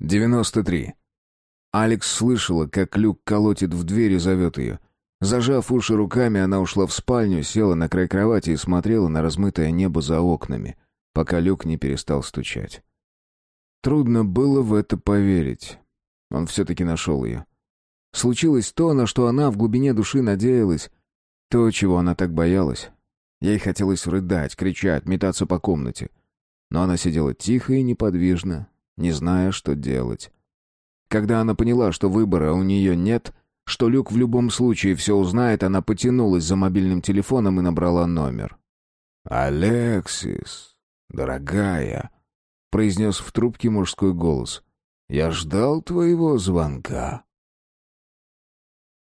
93. Алекс слышала, как Люк колотит в дверь и зовет ее. Зажав уши руками, она ушла в спальню, села на край кровати и смотрела на размытое небо за окнами, пока Люк не перестал стучать. Трудно было в это поверить. Он все-таки нашел ее. Случилось то, на что она в глубине души надеялась, то, чего она так боялась. Ей хотелось рыдать, кричать, метаться по комнате. Но она сидела тихо и неподвижно, не зная, что делать. Когда она поняла, что выбора у нее нет, что Люк в любом случае все узнает, она потянулась за мобильным телефоном и набрала номер. «Алексис, дорогая», — произнес в трубке мужской голос, — «я ждал твоего звонка».